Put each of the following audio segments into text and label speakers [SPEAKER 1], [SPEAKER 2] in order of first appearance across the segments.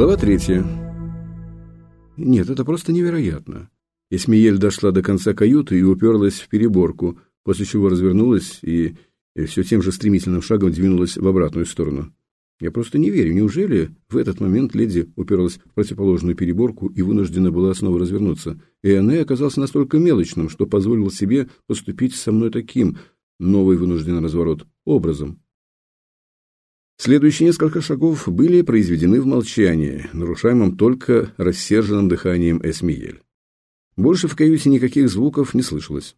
[SPEAKER 1] Глава третья. Нет, это просто невероятно. Эсмиель дошла до конца каюты и уперлась в переборку, после чего развернулась и, все тем же стремительным шагом двинулась в обратную сторону. Я просто не верю. Неужели в этот момент леди уперлась в противоположную переборку и вынуждена была снова развернуться? И она оказался настолько мелочным, что позволил себе поступить со мной таким, новый вынужденный разворот, образом. Следующие несколько шагов были произведены в молчании, нарушаемом только рассерженным дыханием Эсмиель. Больше в каюте никаких звуков не слышалось.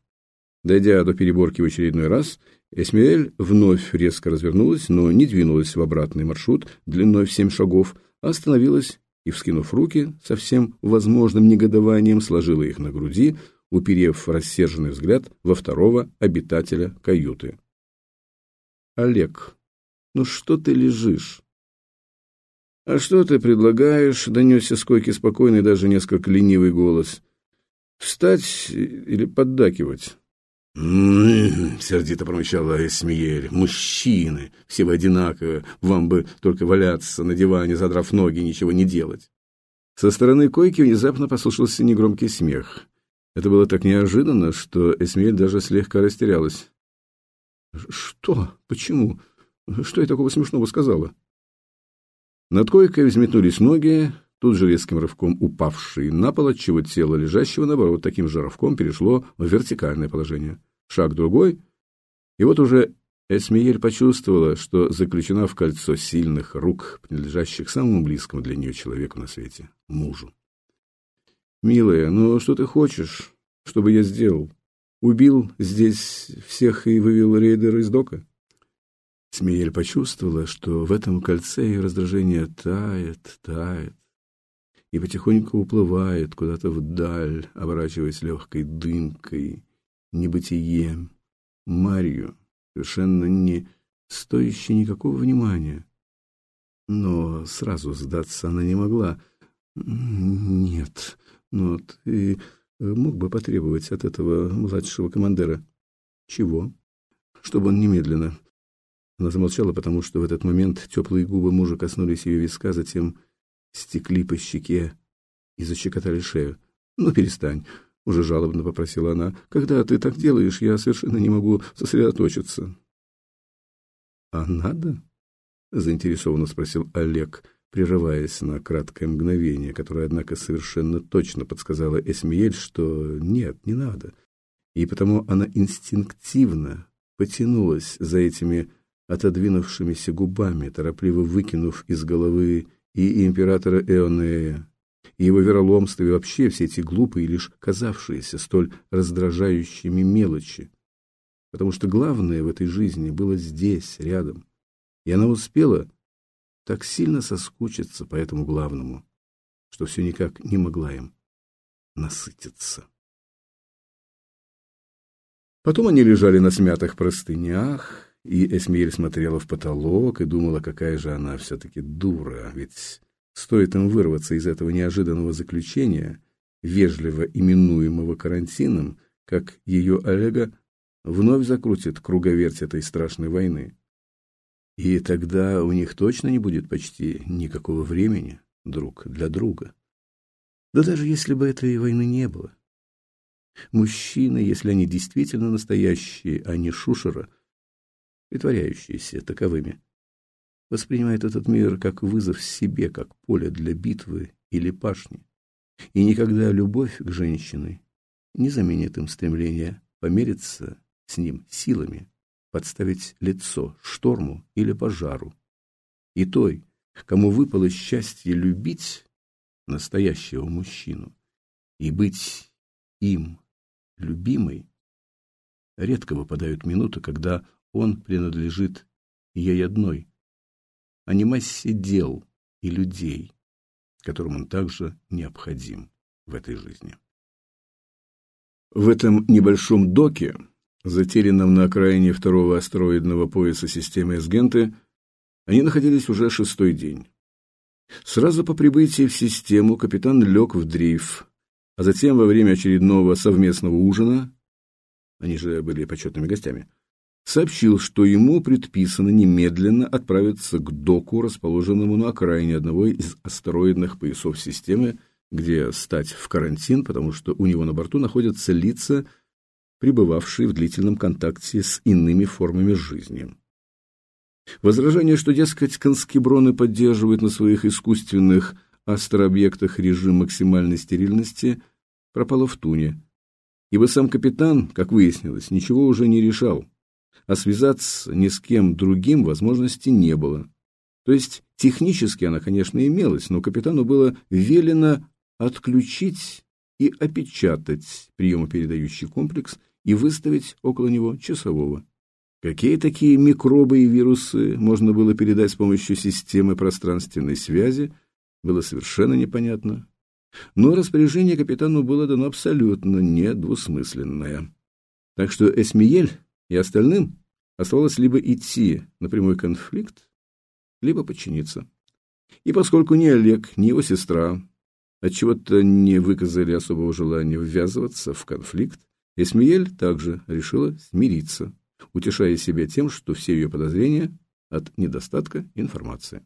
[SPEAKER 1] Дойдя до переборки в очередной раз, Эсмиэль вновь резко развернулась, но не двинулась в обратный маршрут длиной в семь шагов, а остановилась и, вскинув руки, со всем возможным негодованием сложила их на груди, уперев рассерженный взгляд во второго обитателя каюты. «Олег, ну что ты лежишь?» «А что ты предлагаешь?» — донесся с койки спокойный, даже несколько ленивый голос. «Встать или поддакивать?»
[SPEAKER 2] «М-м-м», сердито промычала Эсмиель. «Мужчины! Все вы одинаковые. Вам бы только валяться на диване, задрав ноги, ничего не делать».
[SPEAKER 1] Со стороны койки внезапно послышался негромкий смех. Это было так неожиданно, что Эсмиэль даже слегка растерялась. «Что? Почему? Что я такого смешного сказала?» Над койкой взметнулись ноги, тут же резким рывком упавшие на пол, отчего тело лежащего, наоборот, таким же рывком перешло в вертикальное положение. Шаг другой, и вот уже Эсмиель почувствовала, что заключена в кольцо сильных рук, принадлежащих самому близкому для нее человеку на свете — мужу. «Милая, ну что ты хочешь, чтобы я сделал? Убил здесь всех и вывел рейдера из дока?» Смиель почувствовала, что в этом кольце ее раздражение тает, тает и потихоньку уплывает куда-то вдаль, оборачиваясь легкой дымкой, небытием, Марью, совершенно не стоящей никакого внимания. Но сразу сдаться она не могла. «Нет, но ты мог бы потребовать от этого младшего командира?» «Чего?» «Чтобы он немедленно...» Она замолчала, потому что в этот момент теплые губы мужа коснулись ее виска, затем стекли по щеке и защекотали шею. «Ну, перестань», — уже жалобно попросила она. «Когда ты так делаешь, я совершенно не могу сосредоточиться». «А надо?» — заинтересованно спросил Олег, прерываясь на краткое мгновение, которое, однако, совершенно точно подсказала Эсмиель, что нет, не надо. И потому она инстинктивно потянулась за этими отодвинувшимися губами, торопливо выкинув из головы и императора Эонея, и его вероломство, и вообще все эти глупые, лишь казавшиеся столь раздражающими мелочи. Потому что главное в этой жизни было здесь, рядом. И она успела так сильно соскучиться по этому главному, что все никак не могла им насытиться. Потом они лежали на смятых простынях, и Эсмиэль смотрела в потолок и думала, какая же она все-таки дура, ведь стоит им вырваться из этого неожиданного заключения, вежливо именуемого карантином, как ее Олега вновь закрутит круговерть этой страшной войны. И тогда у них точно не будет почти никакого времени друг для друга. Да даже если бы этой войны не было. Мужчины, если они действительно настоящие, а не шушера – притворяющиеся таковыми, воспринимают этот мир как вызов себе, как поле для битвы или пашни. И никогда любовь к женщине не заменит им стремление помериться с ним силами, подставить лицо шторму или пожару. И той, кому выпало счастье любить настоящего мужчину и быть им любимой, редко выпадают минуты, когда он принадлежит ей одной, а не массе дел и людей, которым он также необходим в этой жизни. В этом небольшом доке, затерянном на окраине второго астероидного пояса системы Эсгенты, они находились уже шестой день. Сразу по прибытии в систему капитан лег в дрейф, а затем во время очередного совместного ужина, они же были почетными гостями, сообщил, что ему предписано немедленно отправиться к доку, расположенному на окраине одного из астероидных поясов системы, где стать в карантин, потому что у него на борту находятся лица, пребывавшие в длительном контакте с иными формами жизни. Возражение, что, дескать, конскеброны поддерживают на своих искусственных астрообъектах режим максимальной стерильности, пропало в туне, ибо сам капитан, как выяснилось, ничего уже не решал а связаться ни с кем другим возможности не было. То есть технически она, конечно, имелась, но капитану было велено отключить и опечатать приемопередающий комплекс и выставить около него часового. Какие такие микробы и вирусы можно было передать с помощью системы пространственной связи, было совершенно непонятно. Но распоряжение капитану было дано абсолютно недвусмысленное. Так что Эсмиель и остальным оставалось либо идти на прямой конфликт, либо подчиниться. И поскольку ни Олег, ни его сестра отчего-то не выказали особого желания ввязываться в конфликт, Эсмиель также решила смириться, утешая себя тем, что все ее подозрения от недостатка информации.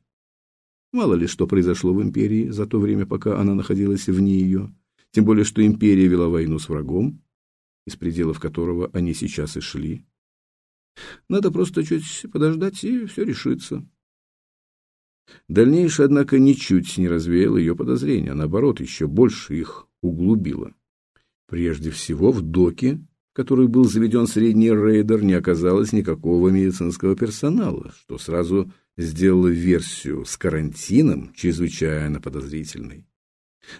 [SPEAKER 1] Мало ли что произошло в империи за то время, пока она находилась вне ее, тем более что империя вела войну с врагом, из пределов которого они сейчас и шли, надо просто чуть подождать, и все решится. Дальнейшее, однако, ничуть не развеяло ее подозрения, а наоборот, еще больше их углубило. Прежде всего, в доке, в который был заведен средний рейдер, не оказалось никакого медицинского персонала, что сразу сделало версию с карантином чрезвычайно подозрительной.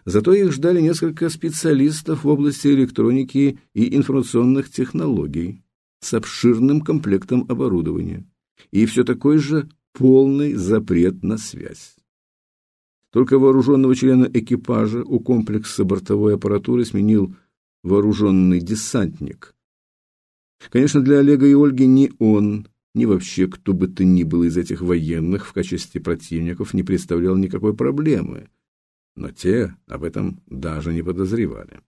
[SPEAKER 1] Зато их ждали несколько специалистов в области электроники и информационных технологий с обширным комплектом оборудования и все такой же полный запрет на связь. Только вооруженного члена экипажа у комплекса бортовой аппаратуры сменил вооруженный десантник. Конечно, для Олега и Ольги ни он, ни вообще кто бы то ни был из этих военных в качестве противников не представлял никакой проблемы, но те об этом даже не подозревали.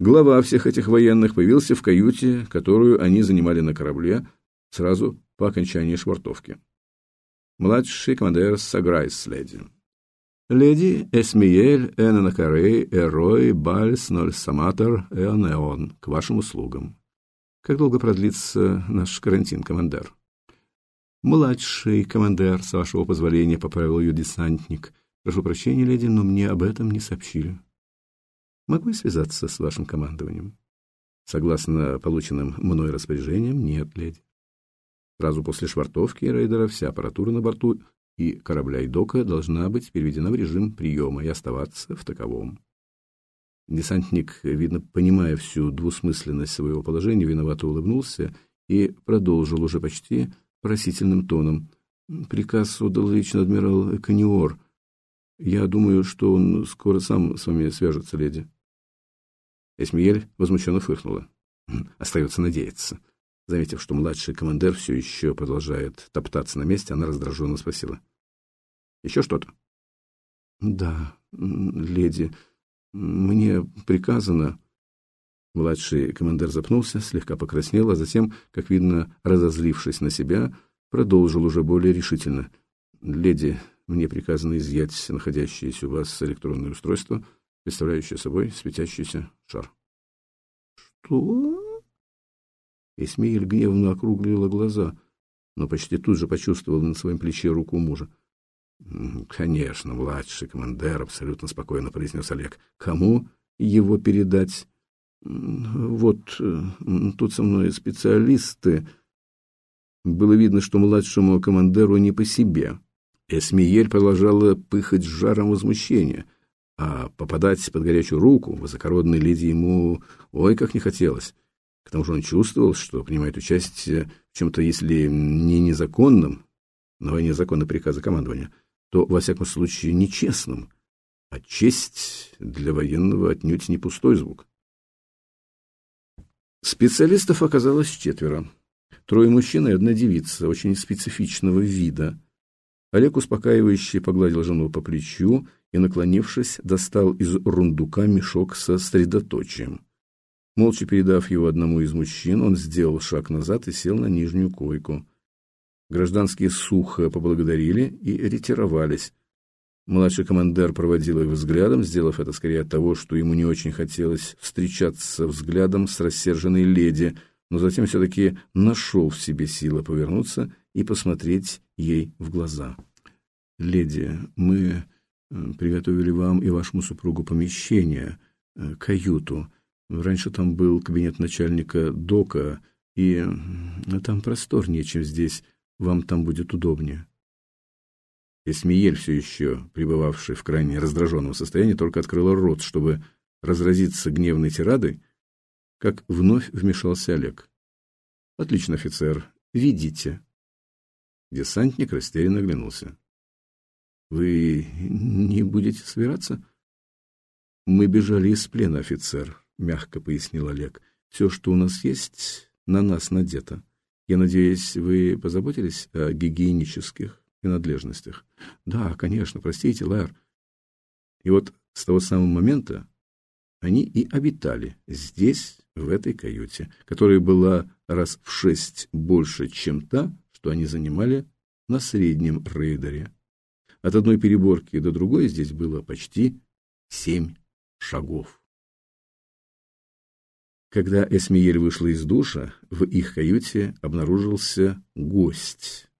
[SPEAKER 1] Глава всех этих военных появился в каюте, которую они занимали на корабле сразу по окончании швартовки. Младший командир Саграйс, леди. Леди Эсмиель Энанакарей Эрой Бальс Ноль Саматор Эонеон. К вашим услугам. Как долго продлится наш карантин, командир? Младший командир, с вашего позволения, поправил ее десантник. Прошу прощения, леди, но мне об этом не сообщили. Могу я связаться с вашим командованием? Согласно полученным мной распоряжениям, нет, леди. Сразу после швартовки рейдера вся аппаратура на борту и корабля и дока должна быть переведена в режим приема и оставаться в таковом. Десантник, видно, понимая всю двусмысленность своего положения, виновато улыбнулся и продолжил уже почти просительным тоном. Приказ отдал лично адмирал Каниор. Я думаю, что он скоро сам с вами свяжется, леди. Эсмиель возмущенно фыркнула. Остается надеяться. Заметив, что младший командир все еще продолжает топтаться на месте, она раздраженно спросила. «Еще что-то?» «Да, леди, мне приказано...» Младший командир запнулся, слегка покраснел, а затем, как видно, разозлившись на себя, продолжил уже более решительно. «Леди, мне приказано изъять находящееся у вас электронное устройство, представляющее собой светящийся шар. «Что?» Эсмеель гневно округлила глаза, но почти тут же почувствовала на своем плече руку мужа. «Конечно, младший командир», — абсолютно спокойно произнес Олег. «Кому его передать?» «Вот э, тут со мной специалисты». Было видно, что младшему командиру не по себе. Эсмиель продолжала пыхать жаром возмущения — а попадать под горячую руку высокородной леди ему ой как не хотелось. К тому же он чувствовал, что принимает участие в чем-то, если не незаконном, на войне законы приказа командования, то, во всяком случае, нечестным. А честь для военного отнюдь не пустой звук. Специалистов оказалось четверо. Трое мужчин и одна девица, очень специфичного вида. Олег успокаивающе погладил жену по плечу и, наклонившись, достал из рундука мешок со средоточием. Молча передав его одному из мужчин, он сделал шаг назад и сел на нижнюю койку. Гражданские сухо поблагодарили и ретировались. Младший командир проводил их взглядом, сделав это скорее от того, что ему не очень хотелось встречаться взглядом с рассерженной леди, но затем все-таки нашел в себе силы повернуться и посмотреть ей в глаза. «Леди, мы э, приготовили вам и вашему супругу помещение, э, каюту. Раньше там был кабинет начальника ДОКа, и там просторнее, чем здесь. Вам там будет удобнее».
[SPEAKER 2] Эсмиель, все еще пребывавший в крайне раздраженном состоянии, только открыла рот, чтобы разразиться гневной тирадой, как вновь вмешался Олег. «Отлично, офицер. Ведите». Десантник растерянно оглянулся. «Вы не будете собираться?» «Мы бежали из плена, офицер», — мягко пояснил Олег. «Все, что у нас есть, на нас надето. Я надеюсь, вы позаботились о гигиенических принадлежностях. Да, конечно, простите, Лэр. И вот с того самого момента они и обитали здесь, в этой каюте, которая была раз в шесть больше, чем та, что они занимали на среднем рейдере. От одной переборки до другой здесь было почти семь шагов. Когда Эсмиель вышла из душа, в их каюте обнаружился гость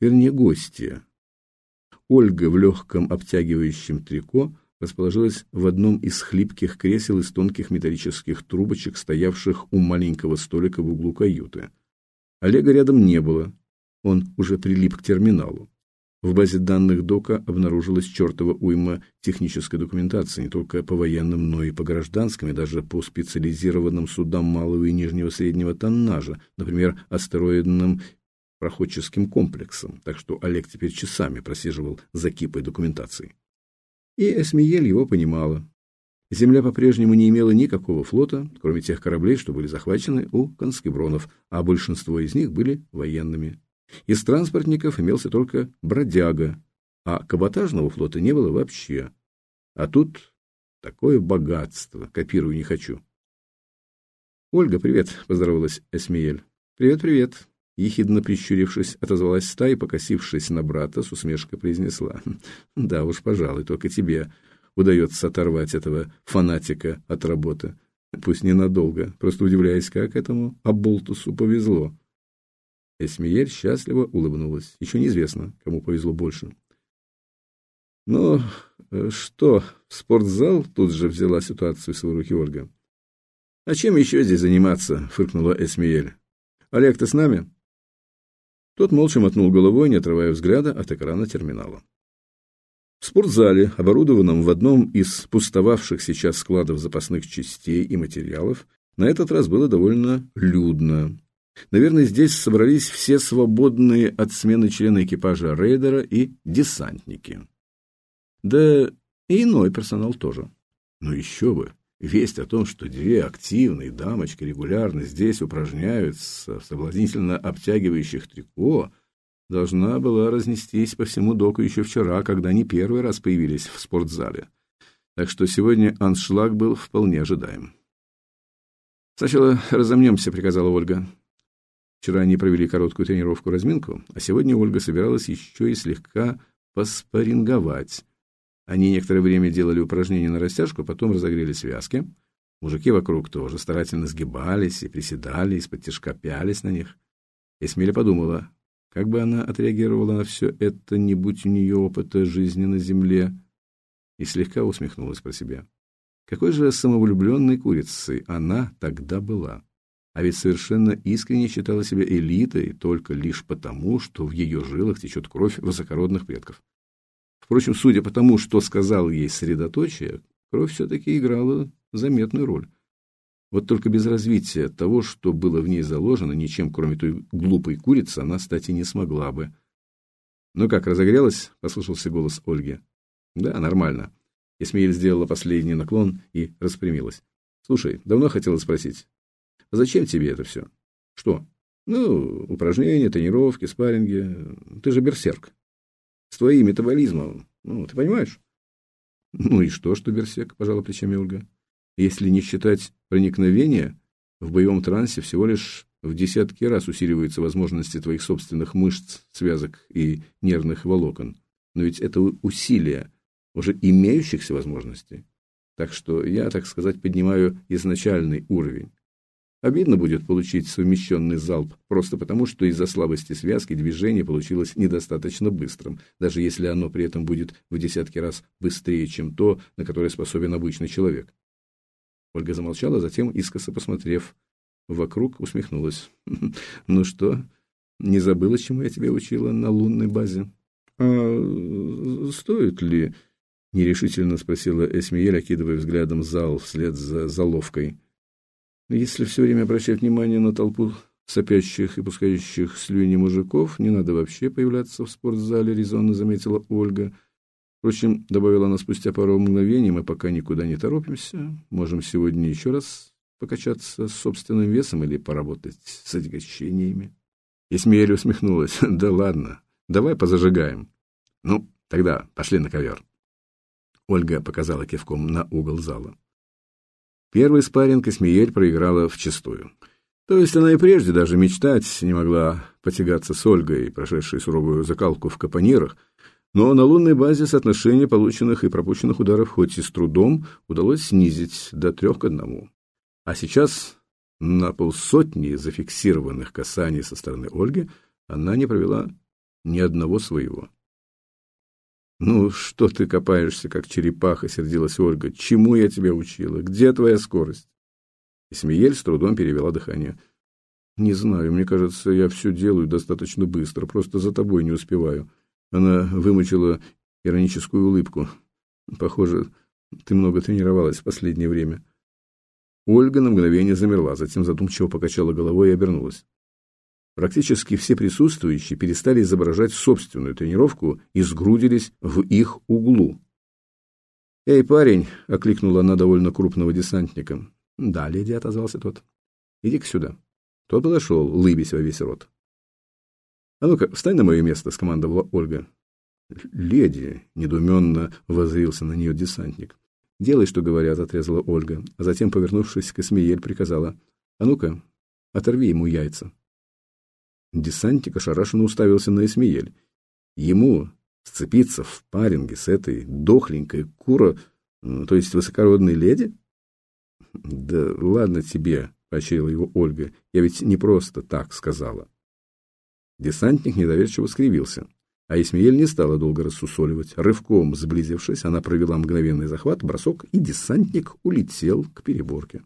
[SPEAKER 2] вернее гостья. Ольга в легком обтягивающем трико расположилась в одном из хлипких кресел из тонких металлических трубочек, стоявших у маленького столика в углу каюты. Олега рядом не было, он уже прилип к терминалу. В базе данных ДОКа обнаружилась чертова уйма технической документации, не только по военным, но и по гражданским, и даже по специализированным судам малого и нижнего среднего тоннажа, например, астероидным проходческим комплексом, так что Олег теперь часами просиживал за кипой документации. И Эсмиель его понимала. Земля по-прежнему не имела никакого флота, кроме тех кораблей, что были захвачены у конскебронов, а большинство из них были военными. Из транспортников имелся только бродяга, а каботажного флота не было вообще. А тут такое богатство, копирую не хочу. «Ольга, привет», — поздоровалась Эсмиель. «Привет, привет. Ехидно прищурившись, отозвалась стая и, покосившись на брата, с усмешкой произнесла. «Да уж, пожалуй, только тебе удается оторвать этого фанатика от работы. Пусть ненадолго, просто удивляясь, как этому Аболтусу повезло». Эсмиель счастливо улыбнулась. Еще неизвестно, кому повезло больше. «Ну, э, что, спортзал?» — тут же взяла ситуацию в свои руки Ольга. «А чем еще здесь заниматься?» — фыркнула Эсмиель. «Олег, ты с нами?» Тот молча мотнул головой, не отрывая взгляда от экрана терминала. В спортзале, оборудованном в одном из пустовавших сейчас складов запасных частей и материалов, на этот раз было довольно людно. Наверное, здесь собрались все свободные от смены члены экипажа рейдера и десантники. Да и иной персонал тоже. Но еще бы, Весть о том, что две активные дамочки регулярно здесь упражняются в соблазнительно обтягивающих трико, должна была разнестись по всему доку еще вчера, когда они первый раз появились в спортзале. Так что сегодня аншлаг был вполне ожидаем. «Сначала разомнемся», — приказала Ольга. Вчера они провели короткую тренировку-разминку, а сегодня Ольга собиралась еще и слегка поспоринговать они некоторое время делали упражнения на растяжку, потом разогрели связки. Мужики вокруг тоже старательно сгибались и приседали, из-под тяжка пялись на них. Эсмеля подумала, как бы она отреагировала на все это, не будь у нее опыта жизни на земле, и слегка усмехнулась про себя. Какой же самовлюбленной курицей она тогда была. А ведь совершенно искренне считала себя элитой только лишь потому, что в ее жилах течет кровь высокородных предков. Впрочем, судя по тому, что сказал ей средоточие, кровь все-таки играла заметную роль. Вот только без развития того, что было в ней заложено, ничем, кроме той глупой курицы, она стать и не смогла бы. «Ну как, разогрелась?» — послышался голос Ольги. «Да, нормально». Исмеиль сделала последний наклон и распрямилась. «Слушай, давно хотела спросить, зачем тебе это все?» «Что?» «Ну, упражнения, тренировки, спарринги. Ты же берсерк» с твоим метаболизмом. Ну, ты понимаешь? Ну и что, что берсек, пожала плечами Ольга.
[SPEAKER 1] Если не считать проникновения, в боевом трансе всего лишь в десятки раз усиливаются возможности твоих собственных мышц, связок и нервных волокон. Но ведь это усилия уже имеющихся возможностей. Так что я, так сказать, поднимаю изначальный уровень. Обидно будет получить совмещенный залп, просто потому, что из-за слабости связки движение получилось недостаточно быстрым, даже если оно при этом будет в десятки раз быстрее, чем то, на которое способен обычный человек. Ольга замолчала, затем, искоса посмотрев вокруг, усмехнулась. «Ну что, не забыла, чему я тебя учила на лунной базе?» «А стоит ли?» — нерешительно спросила Эсмиель, окидывая взглядом зал вслед за заловкой. Если все время обращать внимание на толпу сопящих и пускающих слюни мужиков, не надо вообще появляться в спортзале, резонно заметила Ольга. Впрочем, добавила она спустя пару мгновений, мы пока никуда не торопимся, можем сегодня еще раз покачаться с собственным весом или поработать с отягощениями. Исмеэль усмехнулась. Да ладно, давай позажигаем. Ну, тогда пошли на ковер. Ольга показала кивком на угол зала. Первый спарринг Эсмиель проиграла вчистую. То есть она и прежде даже мечтать не могла потягаться с Ольгой, прошедшей суровую закалку в капонирах, но на лунной базе соотношение полученных и пропущенных ударов хоть и с трудом удалось снизить до трех к одному. А сейчас на полсотни зафиксированных касаний со стороны Ольги она не провела ни одного своего. «Ну, что ты копаешься, как черепаха?» — сердилась Ольга. «Чему я тебя учила? Где твоя скорость?» Исмеель с трудом перевела дыхание. «Не знаю, мне кажется, я все делаю достаточно быстро, просто за тобой не успеваю». Она вымучила ироническую улыбку. «Похоже, ты много тренировалась в последнее время». Ольга на мгновение замерла, затем задумчиво покачала головой и обернулась. Практически все присутствующие перестали изображать собственную тренировку и сгрудились в их углу. «Эй, парень!» — окликнула она довольно крупного десантника. «Да, леди», — отозвался тот. «Иди-ка сюда». Тот подошел, лыбясь во весь рот. «А ну-ка, встань на мое место», — скомандовала Ольга. «Леди!» — недуменно воззрился на нее десантник. «Делай, что говорят», — отрезала Ольга, а затем, повернувшись к Эсмиель, приказала. «А ну-ка, оторви ему яйца». Десантник ошарашенно уставился на Эсмиель. Ему сцепиться в паринге с этой дохленькой кура, то есть высокородной леди? Да ладно тебе, поощрила его Ольга, я ведь не просто так сказала. Десантник недоверчиво скривился, а Исмеель не стала долго рассусоливать. Рывком сблизившись, она провела мгновенный захват, бросок, и десантник улетел к переборке.